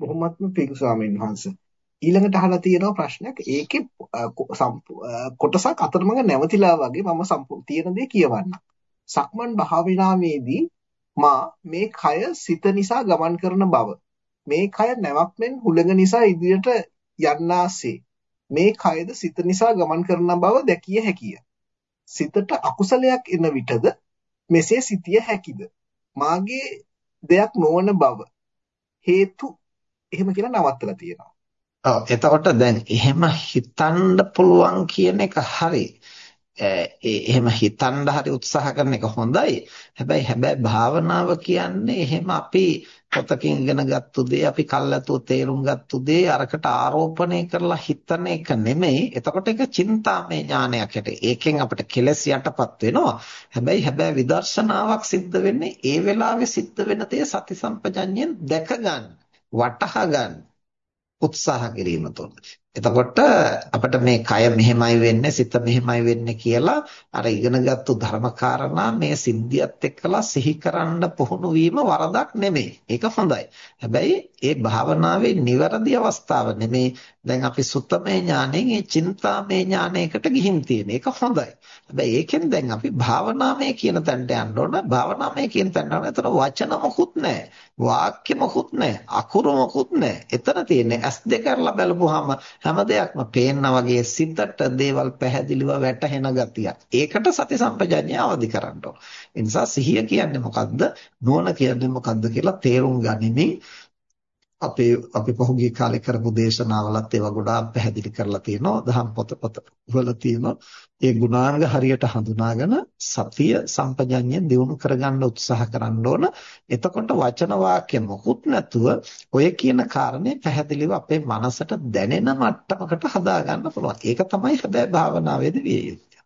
බොහොමත්ම පිං ස්වාමීන් වහන්සේ. ඊළඟට අහලා තියෙනවා ප්‍රශ්නයක්. ඒකේ කොටසක් අතරමඟ නැවතිලා වගේ මම සම්පූර්ණ තියෙන දේ කියවන්නම්. සක්මන් භාවනාවේදී මා මේ කය සිත නිසා ගමන් කරන බව මේ කය නැවක් මෙන් හුළඟ නිසා ඉදිරියට යන්නාසේ මේ කයද සිත නිසා ගමන් කරන බව දැකිය හැකිය. සිතට අකුසලයක් එන විටද මෙසේ සිටිය හැකිද? මාගේ දෙයක් නොවන බව හේතු එහෙම කියලා නවත්තලා තියෙනවා. ඔව් එතකොට දැන් එහෙම හිතන්න පුළුවන් කියන එක හරි. එහෙම හිතන්න හරි උත්සාහ කරන එක හොඳයි. හැබැයි හැබැයි භාවනාව කියන්නේ එහෙම අපි පොතකින් ඉගෙන ගත්තු දේ අපි කල්ලාතෝ තේරුම් ගත්තු දේ අරකට ආරෝපණය කරලා හිතන එක නෙමෙයි. එතකොට ඒක චින්තාමය ඥානයක් හැට. ඒකෙන් අපිට කෙලස් යටපත් වෙනවා. හැබැයි හැබැයි විදර්ශනාවක් සිද්ධ වෙන්නේ ඒ වෙලාවේ සිද්ධ වෙන දේ සති සම්පජඤ්ඤයෙන් දැක ගන්න. වටහා ගන්න. උත්සාහ කිරීම තුළ. එතකොට අපිට මේ කය මෙහෙමයි වෙන්නේ සිත මෙහෙමයි වෙන්නේ කියලා අර ඉගෙනගත්තු ධර්මකාරණා මේ සිද්ධියත් එක්කලා සිහි කරන්න පුහුණු වීම වරදක් නෙමෙයි. ඒක හොඳයි. හැබැයි ඒ භාවනාවේ නිවැරදි අවස්ථාව නෙමෙයි. දැන් අපි සුත්තමේ ඥාණයෙන් ඒ චින්තාමේ ඥාණයකට ගිහින් තියෙන. ඒක හොඳයි. හැබැයි ඒකෙන් දැන් අපි භාවනාමය කියන තැනට යන්න ඕන. භාවනාමය කියන තැනට යන එතන වචන මොකුත් නැහැ. වාක්‍ය මොකුත් නැහැ. අකුරු මොකුත් නැහැ. එතන තියෙන්නේ ඇස් දෙක අරලා බලපුවාම හැම දෙයක්ම පේනා වගේ සිතට දේවල් පැහැදිලිව වැටහෙන ගතියක්. ඒකට සති සම්පජඤ්ඤය අවදි කරන්න ඕන. ඒ නිසා සිහිය කියන්නේ මොකද්ද? නුවණ කියන්නේ මොකද්ද කියලා තේරුම් ගනිමින් අපේ අපි පහුගිය කාලේ කරපු දේශනාවලත් ඒවා ගොඩාක් පැහැදිලි කරලා තියෙනවා. දහම් පොත පොත වල තියෙනවා. ඒ ගුණාංග හරියට හඳුනාගෙන සතිය සම්පජඤ්ඤය දියුණු කරගන්න උත්සාහ කරන්න ඕන. එතකොට වචන වාක්‍ය මොකුත් නැතුව ඔය කියන කාරණේ පැහැදිලිව අපේ මනසට දැනෙන මට්ටමකට හදාගන්න පුළුවන්. ඒක තමයි හැබැයි භාවනාවේදී විය යුත්තේ.